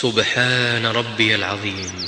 سبحان ربي العظيم.